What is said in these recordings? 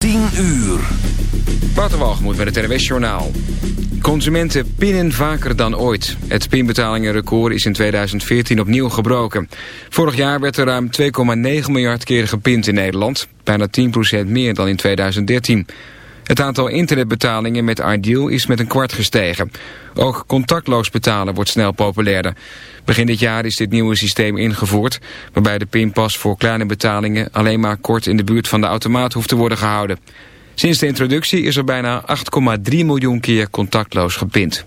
10 uur. Waterwalgemoed met het NWS Journaal. Consumenten pinnen vaker dan ooit. Het pinbetalingenrecord is in 2014 opnieuw gebroken. Vorig jaar werd er ruim 2,9 miljard keer gepind in Nederland. Bijna 10% meer dan in 2013. Het aantal internetbetalingen met Ideal is met een kwart gestegen. Ook contactloos betalen wordt snel populairder. Begin dit jaar is dit nieuwe systeem ingevoerd... waarbij de pinpas voor kleine betalingen alleen maar kort in de buurt van de automaat hoeft te worden gehouden. Sinds de introductie is er bijna 8,3 miljoen keer contactloos gepind.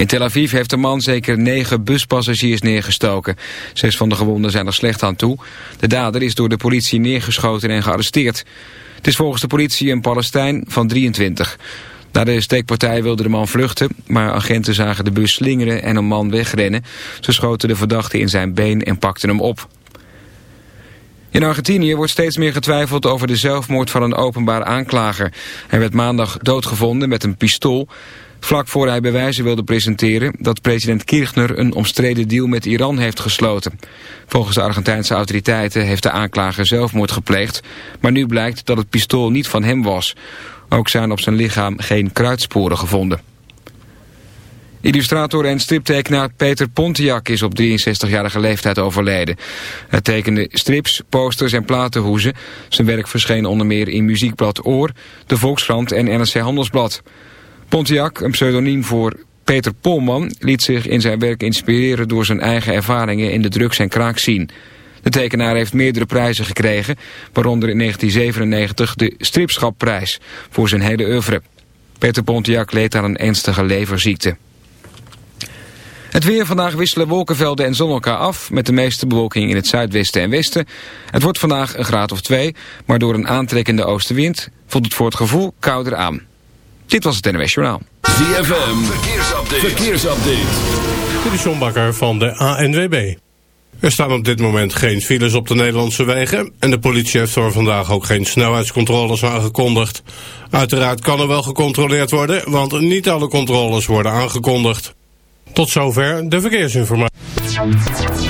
In Tel Aviv heeft een man zeker negen buspassagiers neergestoken. Zes van de gewonden zijn er slecht aan toe. De dader is door de politie neergeschoten en gearresteerd. Het is volgens de politie een Palestijn van 23. Na de steekpartij wilde de man vluchten, maar agenten zagen de bus slingeren en een man wegrennen. Ze schoten de verdachte in zijn been en pakten hem op. In Argentinië wordt steeds meer getwijfeld over de zelfmoord van een openbaar aanklager. Hij werd maandag doodgevonden met een pistool. Vlak voor hij bewijzen wilde presenteren dat president Kirchner een omstreden deal met Iran heeft gesloten. Volgens de Argentijnse autoriteiten heeft de aanklager zelfmoord gepleegd, maar nu blijkt dat het pistool niet van hem was. Ook zijn op zijn lichaam geen kruidsporen gevonden. Illustrator en striptekenaar Peter Pontiac is op 63-jarige leeftijd overleden. Hij tekende strips, posters en platenhoezen. Zijn werk verscheen onder meer in Muziekblad Oor, De Volkskrant en NRC Handelsblad. Pontiac, een pseudoniem voor Peter Polman, liet zich in zijn werk inspireren door zijn eigen ervaringen in de drugs- en kraakscene. De tekenaar heeft meerdere prijzen gekregen, waaronder in 1997 de Stripschapprijs voor zijn hele oeuvre. Peter Pontiac leed aan een ernstige leverziekte. Het weer vandaag wisselen wolkenvelden en zon elkaar af... met de meeste bewolking in het zuidwesten en westen. Het wordt vandaag een graad of twee... maar door een aantrekkende oostenwind voelt het voor het gevoel kouder aan. Dit was het NWS Journaal. ZFM, verkeersupdate. verkeersupdate. Dit is John Bakker van de ANWB. Er staan op dit moment geen files op de Nederlandse wegen... en de politie heeft voor vandaag ook geen snelheidscontroles aangekondigd. Uiteraard kan er wel gecontroleerd worden... want niet alle controles worden aangekondigd. Tot zover de verkeersinformatie.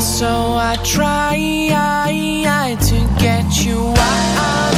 So I try to get you out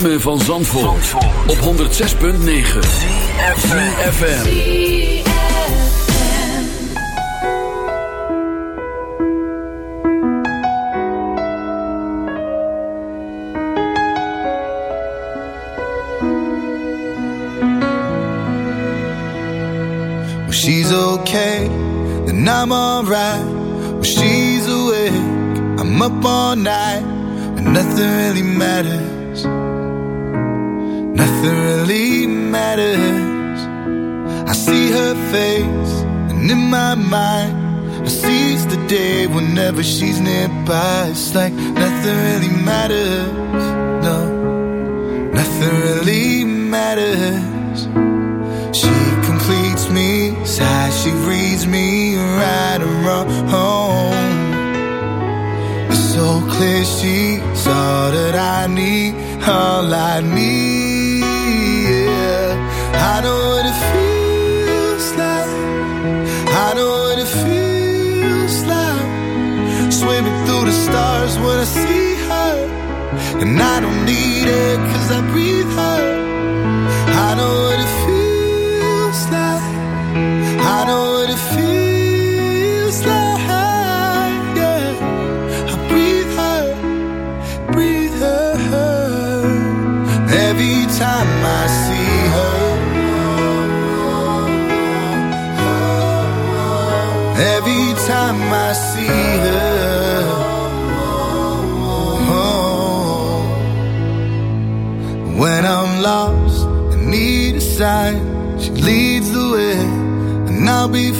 ritme van Zandvoort, Zandvoort. op 106.9 CFFM Well, she's okay, then I'm alright. Well, she's awake, I'm up all night and nothing really matters. Nothing really matters. I see her face, and in my mind, I seize the day whenever she's nearby. It's like nothing really matters. No, nothing really matters. She completes me, sighs, she reads me right and wrong It's so clear she's all that I need, all I need. When I see her. And I don't need it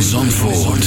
Zandvoort.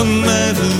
verblinden.